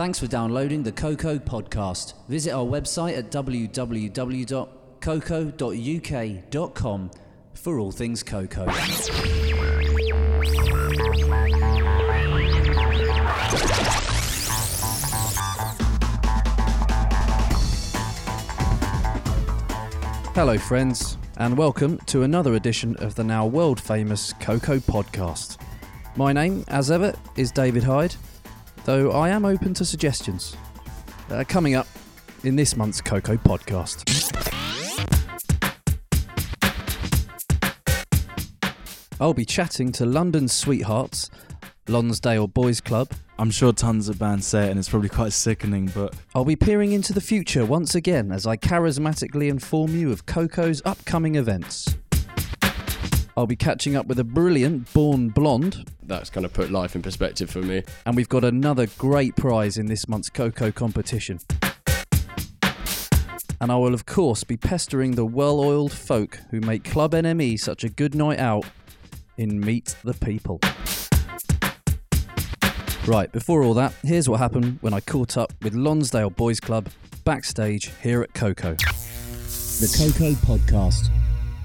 Thanks for downloading the KOKO podcast. Visit our website at www.koko.uk.com for all things KOKO. Hello, friends, and welcome to another edition of the now world famous KOKO podcast. My name, as ever, is David Hyde, though I am open to suggestions. Uh, coming up in this month's KOKO podcast. I'll be chatting to London's sweethearts, Lonsdale Boys Club. I'm sure tons of bands say it and it's probably quite sickening, but I'll be peering into the future once again as I charismatically inform you of KOKO's upcoming events. I'll be catching up with a brilliant Born Blonde, that's kind of put life in perspective for me. and we've got another great prize in this month's KOKO competition. And I will, of course, be pestering the well oiled folk who make Club NME such a good night out in Meet the People. Right, before all that, here's what happened when I caught up with Lonsdale Boys Club backstage here at KOKO. The KOKO Podcast.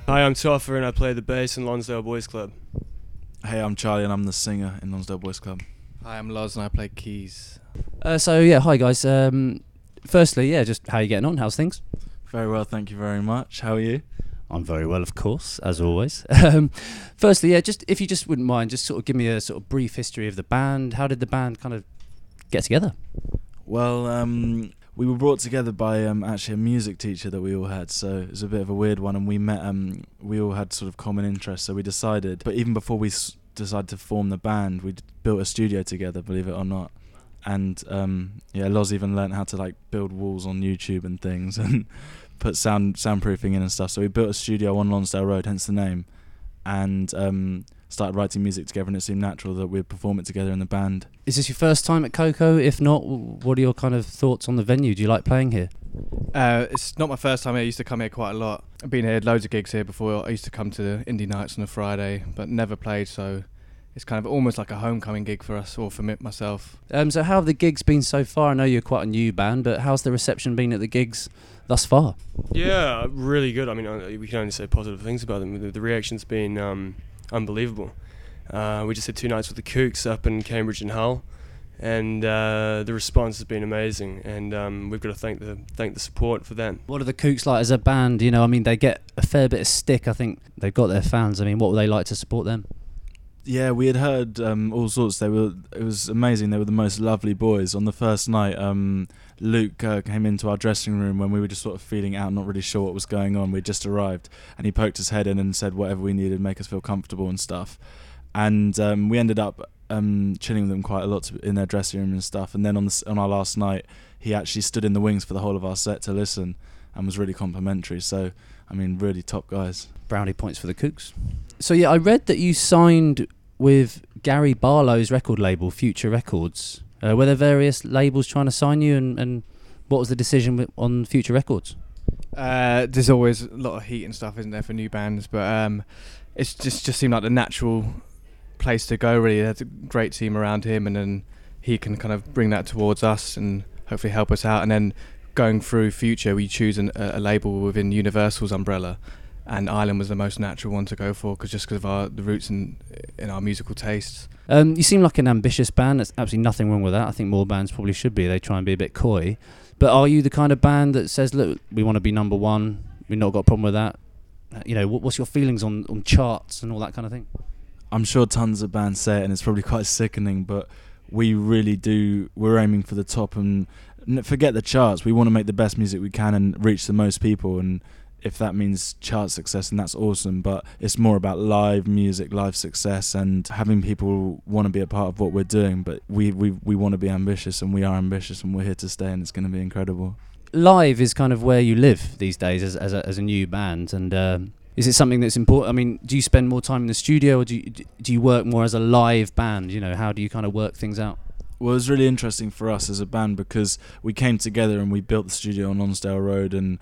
Hi, I'm Toffer and I play the bass in Lonsdale Boys Club. hey, I'm Charlie and I'm the singer in Lonsdale Boys Club. Hi, I'm Loz and I play keys. Uh, so, yeah, hi guys. Um, firstly, yeah, just how you getting on? How's things? Very well, thank you very much. How are you? I'm very well, of course, as always. Um, firstly, yeah, just if you just wouldn't mind, just sort of give me a sort of brief history of the band. How did the band kind of get together? Well, um, we were brought together by um, actually a music teacher that we all had, so it was a bit of a weird one. And we met, um, we all had sort of common interests, so we decided. But even before we s- decided to form the band, we built a studio together, believe it or not. And um, yeah, Loz even learnt how to like build walls on YouTube and things, and put sound soundproofing in and stuff. So we built a studio on Lonsdale Road, hence the name, and um, started writing music together. And it seemed natural that we'd perform it together in the band. Is this your first time at KOKO? If not, what are your kind of thoughts on the venue? Do you like playing here? Uh, it's not my first time here. I used to come here quite a lot. I've been here loads of gigs here before. I used to come to the indie nights on a Friday, but never played. So it's kind of almost like a homecoming gig for us, or for me, myself. Um, so, how have the gigs been so far? I know you're quite a new band, but how's the reception been at the gigs thus far? Yeah, really good. I mean, we can only say positive things about them. The, the reaction's been um, unbelievable. Uh, we just had two nights with the Kooks up in Cambridge and Hull, and uh, the response has been amazing. And um, we've got to thank the thank the support for that. What are the Kooks like as a band? You know, I mean, they get a fair bit of stick. I think they've got their fans. I mean, what would they like to support them? Yeah, we had heard um, all sorts. They were it was amazing. They were the most lovely boys. On the first night, um, Luke uh, came into our dressing room when we were just sort of feeling out, not really sure what was going on. We'd just arrived, and he poked his head in and said whatever we needed, make us feel comfortable and stuff. And um, we ended up um, chilling with them quite a lot in their dressing room and stuff. And then on the, on our last night, he actually stood in the wings for the whole of our set to listen, and was really complimentary. So, I mean, really top guys. Brownie points for the Kooks. So yeah, I read that you signed with Gary Barlow's record label, Future Records. Uh, were there various labels trying to sign you, and, and what was the decision on Future Records? Uh, there's always a lot of heat and stuff, isn't there, for new bands? But um, it's just just seemed like the natural place to go. Really, there's a great team around him, and then he can kind of bring that towards us and hopefully help us out. And then going through Future, we choose an, a, a label within Universal's umbrella, and Island was the most natural one to go for, cause just because of our the roots in in our musical tastes. Um, you seem like an ambitious band. There's absolutely nothing wrong with that. I think more bands probably should be. They try and be a bit coy. But are you the kind of band that says, "Look, we want to be number one. We've not got a problem with that." Uh, You know, what, what's your feelings on, on charts and all that kind of thing? I'm sure tons of bands say it, and it's probably quite sickening, but we really do. We're aiming for the top, and forget the charts. We want to make the best music we can and reach the most people. And if that means chart success, and that's awesome. But it's more about live music, live success, and having people want to be a part of what we're doing. But we we we want to be ambitious, and we are ambitious, and we're here to stay, and it's going to be incredible. live is kind of where you live these days as as a, as a new band, and um, is it something that's important? I mean, do you spend more time in the studio, or do you do you work more as a live band? You know, how do you kind of work things out? Well, it was really interesting for us as a band because we came together and we built the studio on Lonsdale Road and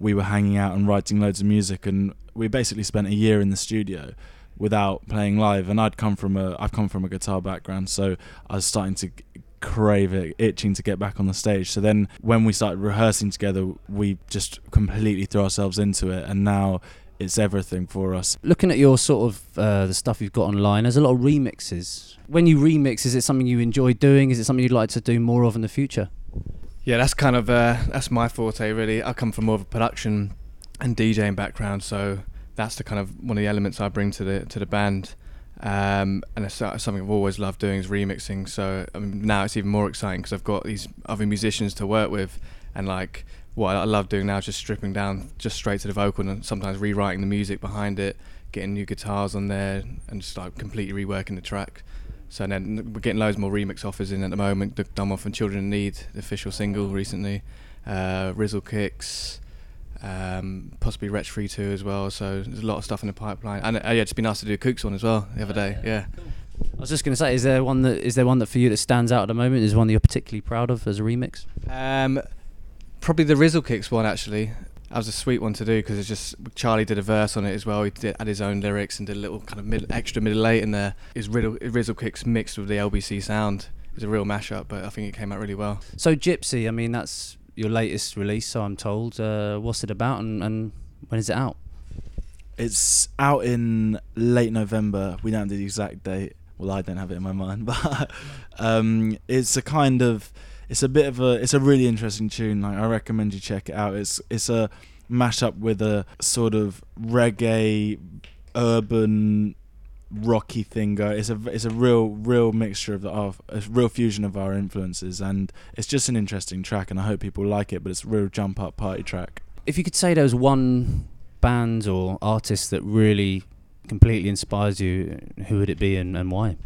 we were hanging out and writing loads of music and we basically spent a year in the studio without playing live and I'd come from a I've come from a guitar background so I was starting to crave it, itching to get back on the stage. So then when we started rehearsing together, we just completely threw ourselves into it, and now it's everything for us. Looking at your sort of uh, the stuff you've got online, there's a lot of remixes. When you remix, is it something you enjoy doing? Is it something you'd like to do more of in the future? Yeah, that's kind of uh, that's my forte really. I come from more of a production and DJing background, so that's the kind of one of the elements I bring to the to the band. Um, and it's something I've always loved doing is remixing. So I mean, now it's even more exciting because I've got these other musicians to work with, and like what I love doing now is just stripping down just straight to the vocal and sometimes rewriting the music behind it, getting new guitars on there, and just like completely reworking the track. So then we're getting loads more remix offers in at the moment. The- Done one from Children in Need, the official single recently. Uh, Rizzle Kicks, um, possibly Wretch 32 as well. So there's a lot of stuff in the pipeline. And uh, yeah, it's been nice to do Kooks one as well the other day. Yeah. I was just going to say, is there one that is there one that for you that stands out at the moment? Is one that you're particularly proud of as a remix? Um, probably the Rizzle Kicks one actually. That was a sweet one to do because it's just Charlie did a verse on it as well. He did, had his own lyrics and did a little kind of mid, extra middle eight in there. His Riddle, Rizzle Kicks mixed with the LBC sound. It was a real mashup, but I think it came out really well. So Gypsy, I mean that's your latest release, so I'm told. Uh, what's it about, and, and when is it out? It's out in late November. We don't have the exact date. Well, I don't have it in my mind, but um, it's a kind of, it's a bit of a, it's a really interesting tune. Like I recommend you check it out. It's it's a mashup with a sort of reggae, urban, rocky thing. It's a it's a real real mixture of the a real fusion of our influences, and it's just an interesting track. And I hope people like it. But it's a real jump up party track. If you could say there was one band or artist that really completely inspires you, who would it be and, and why?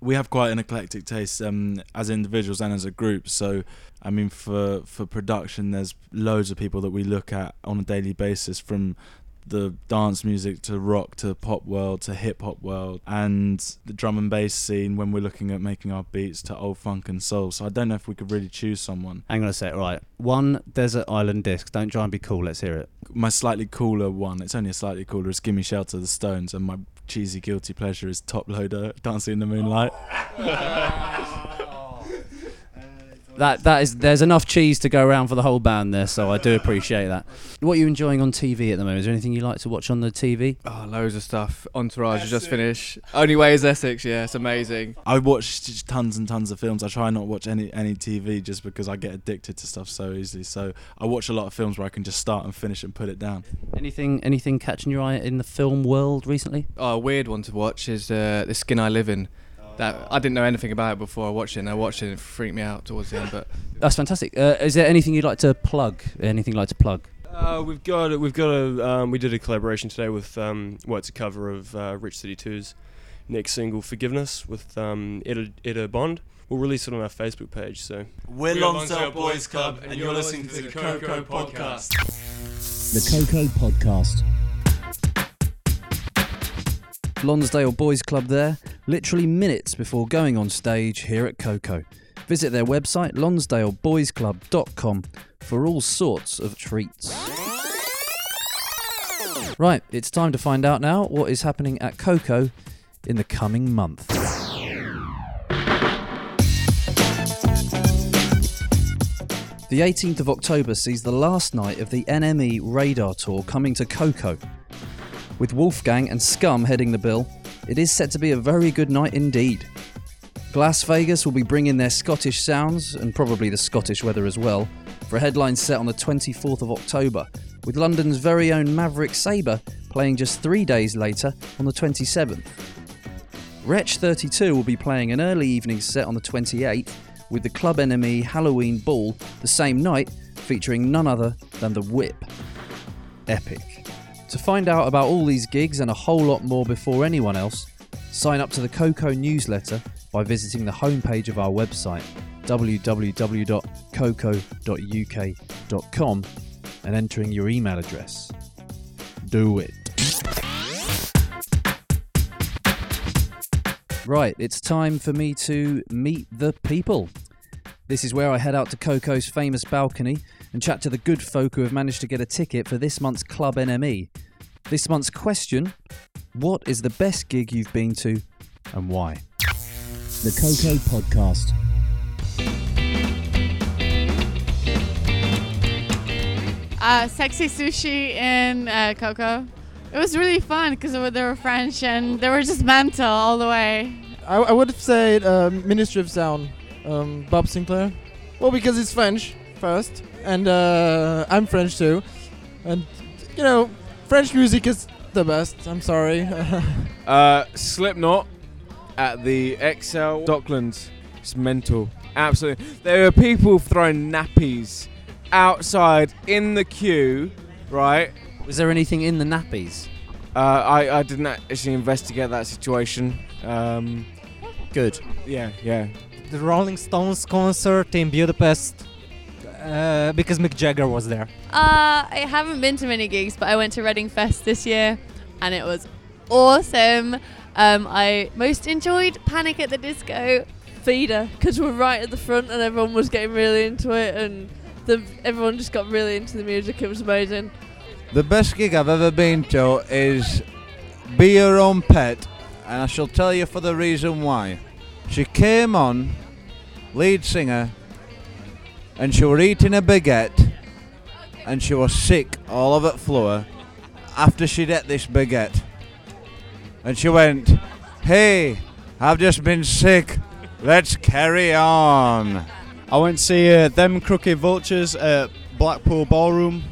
We have quite an eclectic taste um, as individuals and as a group. So, I mean, for for production, there's loads of people that we look at on a daily basis, from the dance music to rock to pop world to hip hop world, and the drum and bass scene when we're looking at making our beats to old funk and soul. So I don't know if we could really choose someone. Hang on a sec, right. One Desert Island disc. Don't try and be cool, let's hear it. My slightly cooler one, it's only a slightly cooler, is Gimme Shelter, The Stones, and my cheesy guilty pleasure is Top Loader, Dancing in the Moonlight. That that is there's enough cheese to go around for the whole band there, so I do appreciate that. What are you enjoying on TV at the moment? Is there anything you like to watch on the TV? Oh, loads of stuff. Entourage has just finished. Only way is Essex. Yeah, it's amazing. I watch just tons and tons of films. I try not to watch any any TV just because I get addicted to stuff so easily. So I watch a lot of films where I can just start and finish and put it down. Anything anything catching your eye in the film world recently? Oh, a weird one to watch is uh, the Skin I Live In. That I didn't know anything about it before I watched it, and I watched it and it freaked me out towards the end. But That's fantastic. Uh, is there anything you'd like to plug? Anything you'd like to plug? Uh, we've got we've got a um, we did a collaboration today with um, well it's a cover of uh, Wretch 32's next single Forgiveness with um, Etta, Etta Bond. We'll release it on our Facebook page. So We're We are Lonsdale Boys Club, and you're listening to the KOKO Podcast. The KOKO Podcast. Lonsdale Boys Club there, literally minutes before going on stage here at KOKO. Visit their website lonsdaleboysclub.com for all sorts of treats. Right, it's time to find out now what is happening at KOKO in the coming month. The 18th of October sees the last night of the NME Radar Tour coming to KOKO. With Wolf Gang and Scum heading the bill, it is set to be a very good night indeed. Glasvegas will be bringing their Scottish sounds, and probably the Scottish weather as well, for a headline set on the 24th of October, with London's very own Maverick Sabre playing just three days later on the 27th. Wretch 32 will be playing an early evening set on the 28th, with the Club NME Halloween Ball the same night, featuring none other than the Whip. Epic. To find out about all these gigs and a whole lot more before anyone else, sign up to the KOKO newsletter by visiting the homepage of our website www.koko.uk.com and entering your email address. Do it. Right, it's time for me to meet the people. This is where I head out to KOKO's famous balcony and chat to the good folk who have managed to get a ticket for this month's Club NME. This month's question What is the best gig you've been to and why? The KOKO Podcast. Uh, sexy sushi in uh, KOKO. It was really fun because they were French and they were just mental all the way. I, I would have said uh, Ministry of Sound, um, Bob Sinclar. Well, because it's French, first, and uh, I'm French too, and you know, French music is the best. I'm sorry. Uh, Slipknot at the ExCeL Docklands. It's mental. Absolutely. There were people throwing nappies outside in the queue, right? Was there anything in the nappies? Uh, I, I didn't actually investigate that situation. Um, Good. yeah, yeah. the Rolling Stones concert in Budapest uh, because Mick Jagger was there. Uh, I haven't been to many gigs, but I went to Reading Fest this year, and it was awesome. Um, I most enjoyed Panic at the Disco. Feeder because we're right at the front and everyone was getting really into it and the, everyone just got really into the music. It was amazing. The best gig I've ever been to is Be Your Own Pet, and I shall tell you for the reason why. She came on, lead singer, and she were eating a baguette, and she was sick all of it floor after she'd ate this baguette. And she went, Hey, I've just been sick. Let's carry on. I went to see uh, them Crooked Vultures at Blackpool Ballroom.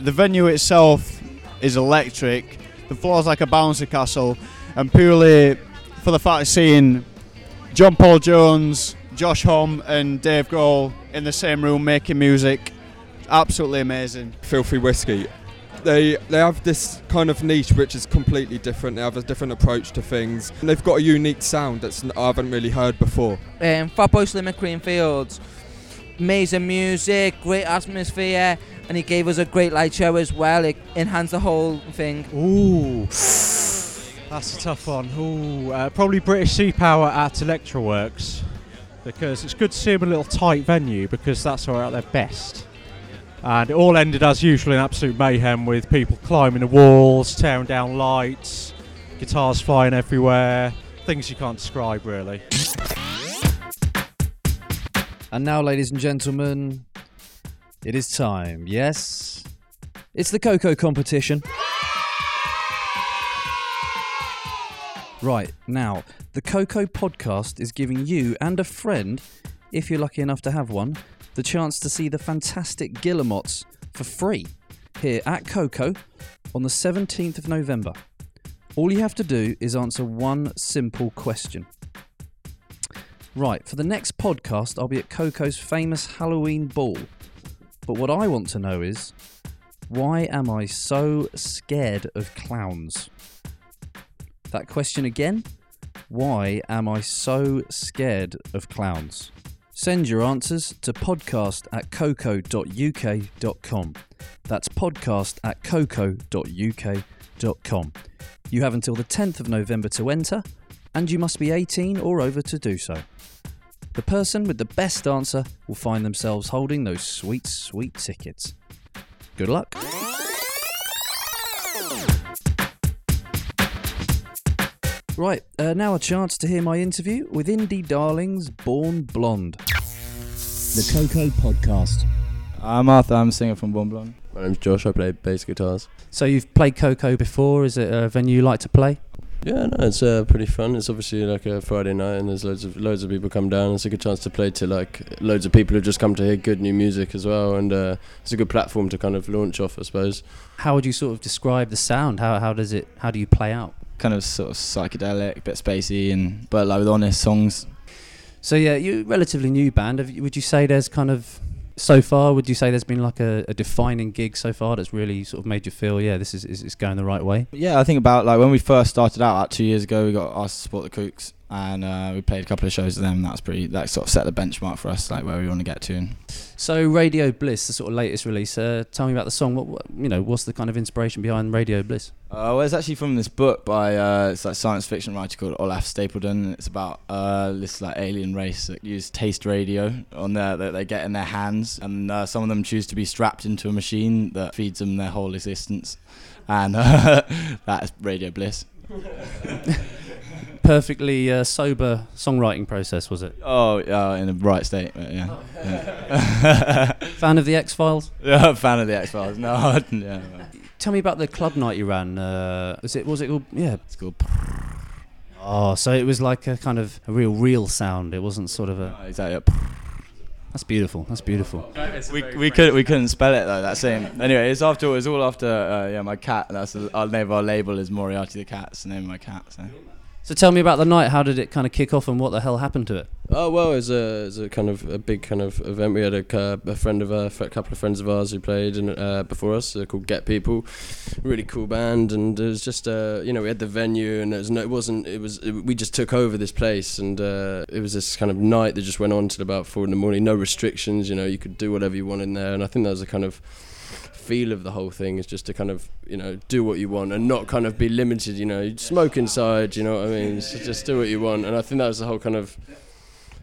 The venue itself is electric. The floor's like a bouncy castle, and purely for the fact of seeing John Paul Jones, Josh Homme, and Dave Grohl in the same room making music, absolutely amazing. Filthy Whiskey. They they have this kind of niche which is completely different. They have a different approach to things. And they've got a unique sound that's I haven't really heard before. Um, Fatboy Slim at Creamfields. Amazing music, great atmosphere, and he gave us a great light show as well. It enhanced the whole thing. Ooh, that's a tough one. Ooh, uh, probably British Sea Power at Electrowerkz because it's good to see them in a little tight venue because that's where they're at their best. And it all ended as usual in absolute mayhem with people climbing the walls, tearing down lights, guitars flying everywhere, things you can't describe really. And now, ladies and gentlemen, it is time. Yes, it's the KOKO competition. Right, now, the KOKO podcast is giving you and a friend, if you're lucky enough to have one, the chance to see the fantastic Guillemots for free here at KOKO on the 17th of November. All you have to do is answer one simple question. Right, for the next podcast, I'll be at KOKO's famous Halloween ball. But what I want to know is why am I so scared of clowns? That question again why am I so scared of clowns? Send your answers to podcast at koko.uk.com. That's podcast at koko.uk.com. You have until the 10th of November to enter, and you must be 18 or over to do so. The person with the best answer will find themselves holding those sweet, sweet tickets. Good luck. Right, uh, now a chance to hear my interview with indie darlings Born Blonde. The KOKO Podcast. I'm Arthur, I'm a singer from Born Blonde. My name's Josh, I play bass guitars. So you've played KOKO before, is it a venue you like to play? Yeah, no, it's uh, pretty fun. It's obviously like a Friday night, and there's loads of loads of people come down. It's a good chance to play to like loads of people who just come to hear good new music as well, and uh, it's a good platform to kind of launch off, I suppose. How would you sort of describe the sound? How how does it how do you play out? Kind of sort of psychedelic, bit spacey, and but like with honest songs. So yeah, you're a relatively new band. Have you, would you say there's kind of so far? Would you say there's been like a, a defining gig so far that's really sort of made you feel, yeah, this is, is, is going the right way? Yeah, I think about like when we first started out, like two years ago, we got asked to support the Kooks, and uh, we played a couple of shows with them. That's pretty. That sort of set the benchmark for us, like where we want to get to. So Radio Bliss, the sort of latest release. Uh, tell me about the song. What, what you know? What's the kind of inspiration behind Radio Bliss? Uh, well, it's actually from this book by uh, it's like science fiction writer called Olaf Stapledon. It's about uh, this like alien race that use taste radio on their that they get in their hands, and uh, some of them choose to be strapped into a machine that feeds them their whole existence, and uh, that is Radio Bliss. perfectly uh, sober songwriting process, was it? Oh, in the right state, yeah. yeah. Fan of the X Files? Yeah, fan of the X Files. No, yeah. Tell me about the club night you ran. Uh, was it? Was it called? Yeah, it's called. Oh, so it was like a kind of a real, real sound. It wasn't sort of a. exactly. That's beautiful. That's beautiful. We, we could we couldn't spell it though. That same. Anyway, it's after it's all after uh, yeah my cat. That's the, our name of our label is Moriarty the cat. It's the name of my cat. So. So tell me about the night. How did it kind of kick off, and what the hell happened to it? Oh well, it was a, it was a kind of a big kind of event. We had a, a friend of a couple of friends of ours who played in, uh, before us, uh, called Get People, really cool band, and it was just uh, you know we had the venue, and it was no, it wasn't it was it, we just took over this place, and uh, it was this kind of night that just went on till about four in the morning. No restrictions, you know, you could do whatever you want in there, and I think that was a kind of feel of the whole thing is just to kind of you know do what you want and not kind of be limited you know you smoke inside you know what i mean so just do what you want and i think that was the whole kind of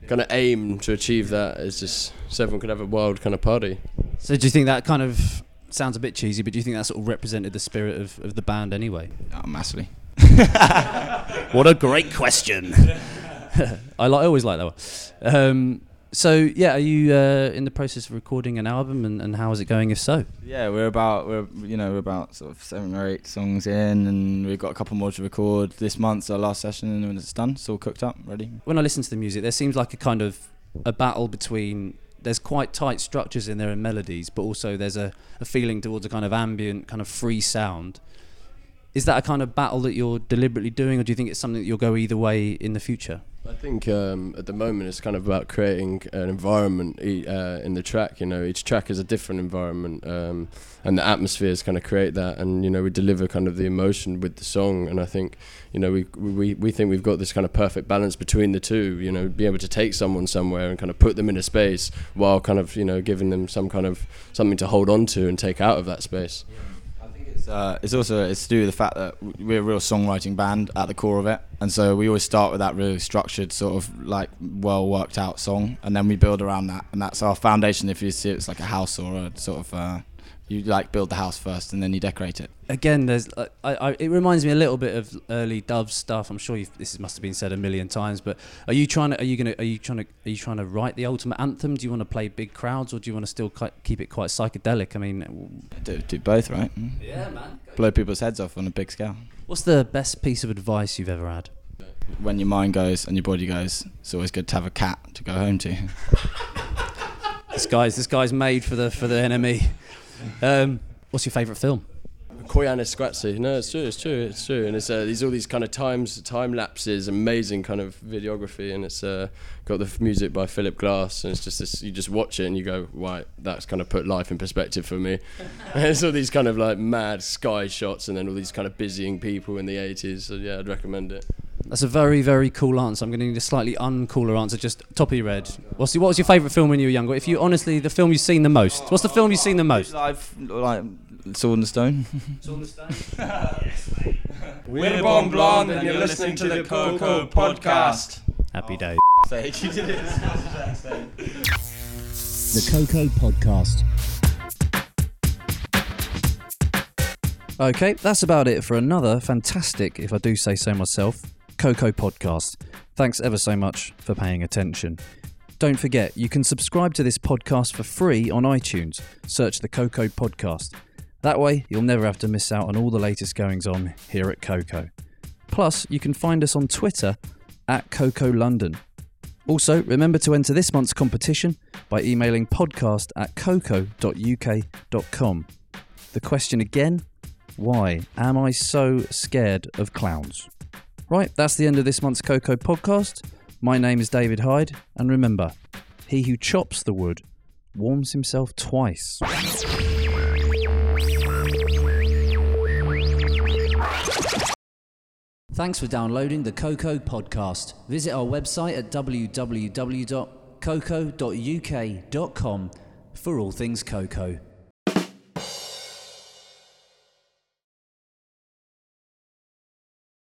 kind of aim to achieve that is just so everyone could have a wild kind of party So do you think that kind of sounds a bit cheesy, but do you think that sort of represented the spirit of, of the band anyway? Oh, massively. what a great question. I, li- I always like that one. Um, so yeah, are you uh, in the process of recording an album, and, and how is it going? If so, Yeah, we're about we're you know we're about sort of seven or eight songs in, and we've got a couple more to record this month's our last session, and when it's done, it's all cooked up, ready. when I listen to the music, there seems like a kind of a battle between. There's quite tight structures in there and melodies, but also there's a, a feeling towards a kind of ambient, kind of free sound. Is that a kind of battle that you're deliberately doing, or do you think it's something that you'll go either way in the future? I think um, at the moment it's kind of about creating an environment e- uh, in the track. You know, each track is a different environment, um, and the atmospheres kind of create that. And you know, we deliver kind of the emotion with the song. And I think, you know, we we we think we've got this kind of perfect balance between the two. You know, be able to take someone somewhere and kind of put them in a space while kind of you know giving them some kind of something to hold on to and take out of that space. It's, uh, it's also it's to do with the fact that we're a real songwriting band at the core of it, and so we always start with that really structured, sort of like well worked out song, and then we build around that, and that's our foundation. If you see it, it's like a house or a sort of uh, you like build the house first and then you decorate it. Again, there's uh, I, I, it reminds me a little bit of early Dove stuff. I'm sure you've, this must have been said a million times, but are you trying to are you gonna are you trying to are you trying to write the ultimate anthem? Do you want to play big crowds or do you want to still ki- keep it quite psychedelic? I mean, Do, do both, right? Mm. Yeah, man. Blow people's heads off on a big scale. what's the best piece of advice you've ever had? When your mind goes and your body goes, it's always good to have a cat to go home to. This guy's this guy's made for the for the enemy. Um, what's your favourite film? Koyana Scratzy. No, it's true. It's true. It's true. And it's uh, these all these kind of times, time lapses, amazing kind of videography, and it's uh, got the music by Philip Glass, and it's just this. You just watch it and you go, "Right, that's kind of put life in perspective for me." and it's all these kind of like mad sky shots, and then all these kind of busying people in the '80s. So yeah, I'd recommend it. That's a very very cool answer. I'm going to need a slightly uncooler answer. Just top of your head. What's your, what was your favourite film when you were younger? If you honestly, the film you've seen the most. What's the film you've seen the most? Live, like Sword and Stone. Sword and Stone. We're Born Blonde, and you're listening to the KOKO Podcast. Happy oh, days. Say, you did it. The KOKO Podcast. Okay, that's about it for another fantastic, if I do say so myself, KOKO podcast. Thanks ever so much for paying attention. Don't forget, you can subscribe to this podcast for free on iTunes. Search the KOKO podcast. That way, you'll never have to miss out on all the latest goings on here at KOKO. Plus, you can find us on Twitter at Coco London. Also, remember to enter this month's competition by emailing podcast at koko.uk.com. The question again why am I so scared of clowns? Right, that's the end of this month's KOKO podcast. My name is David Hyde, and remember, he who chops the wood warms himself twice. Thanks for downloading the KOKO podcast. Visit our website at www.koko.uk.com for all things KOKO.